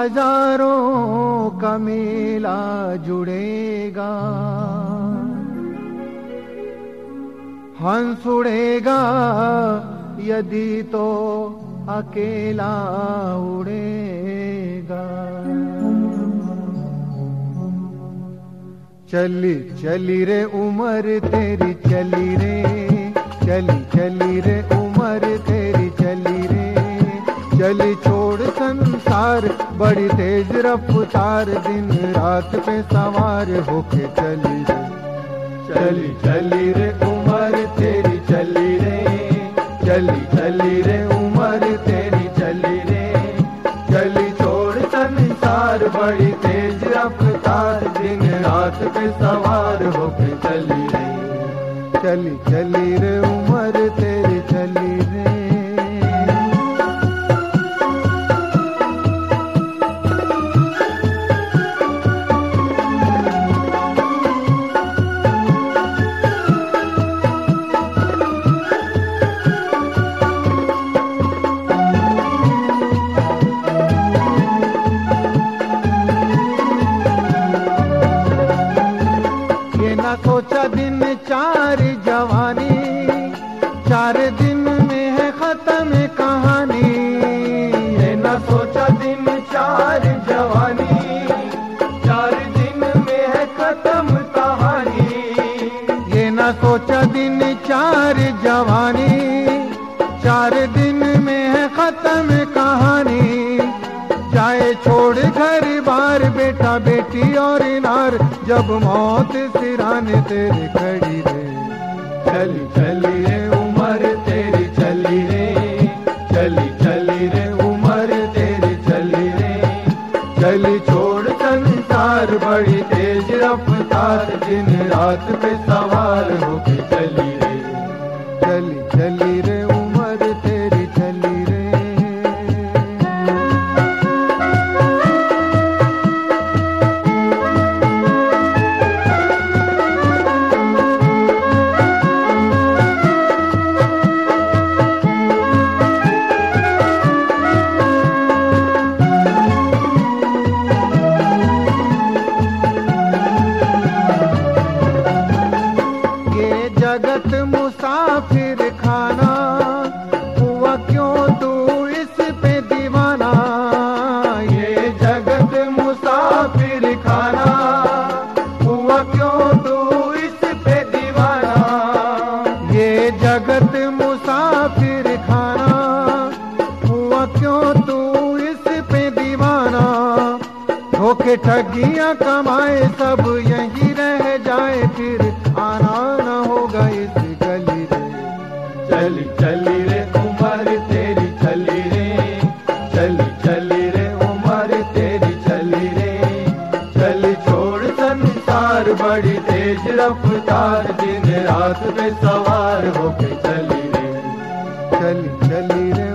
हज़ारों का मेला जुड़ेगा। हंस उड़ेगा, यदि तो अकेला उड़ेगा। चली चली रे उमर तेरी, चली रे, चली चली रे उमर तेरी, चली रे, चली छोड़ संसार बड़ी तेज रफ्तार, दिन रात पे सवार होके चली रे। चली चली रे उमर, तेरी चली रे। चली चली रे उमर, तेरी चली रे। चली छोड़ संसार, बड़ी तेज रफ्तार, दिन रात पे सवार होके चली रे। चली चली रे उमर, तेरी चार दिन में है खत्म कहानी। चाहे छोड़ घर, बार, बेटा, बेटी और इनार, जब मौत सिराने तेरे खड़ी रे। चली चली रे उमर तेरी, चली रे। चली चली रे उमर तेरी, चली रे। चली छोड़ संसार, बड़ी तेज रफ्तार, दिन रात पे सवार होके चली रे। चली चली रे जगत मुसाफिर खाना, हुआ क्यों तू इस पे दीवाना? धोखे ठगियाँ कमाए, सब यही रह जाए फिर बड़ी तेज रफ्तार दिन रात में सवार होके चली रे। चली चली रे।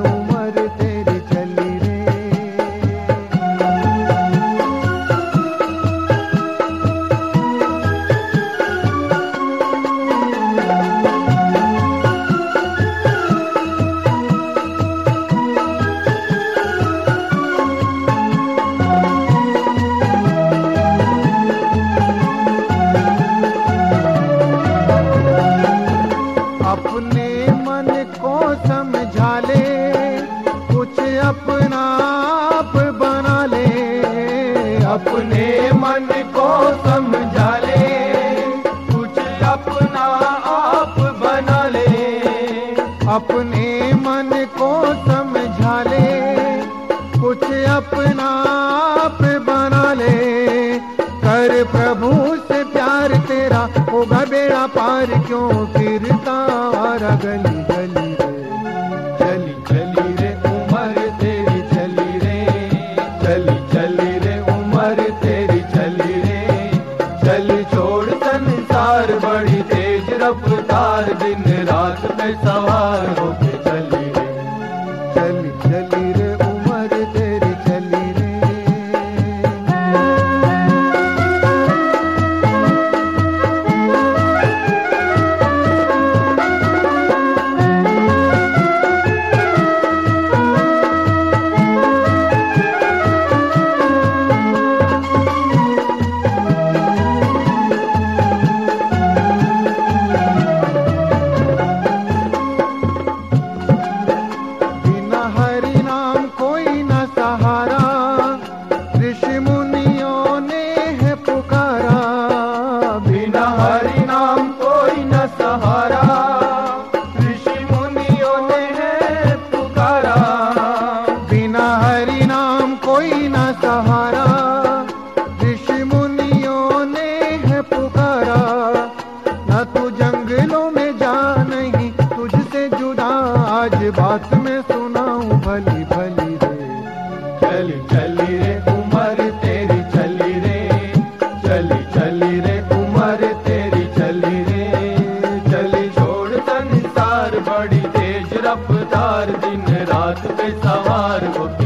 अपना आप बना ले, अपने मन को समझा ले। कुछ अपना आप बना ले, अपने मन को समझा ले। कुछ अपना आप बना ले। कर प्रभु से प्यार तेरा, होगा बेड़ा पार क्यों फिरता आरा छोड़ संसार बड़ी तेज रफ्तार दिन रात में सवार पे सवार होके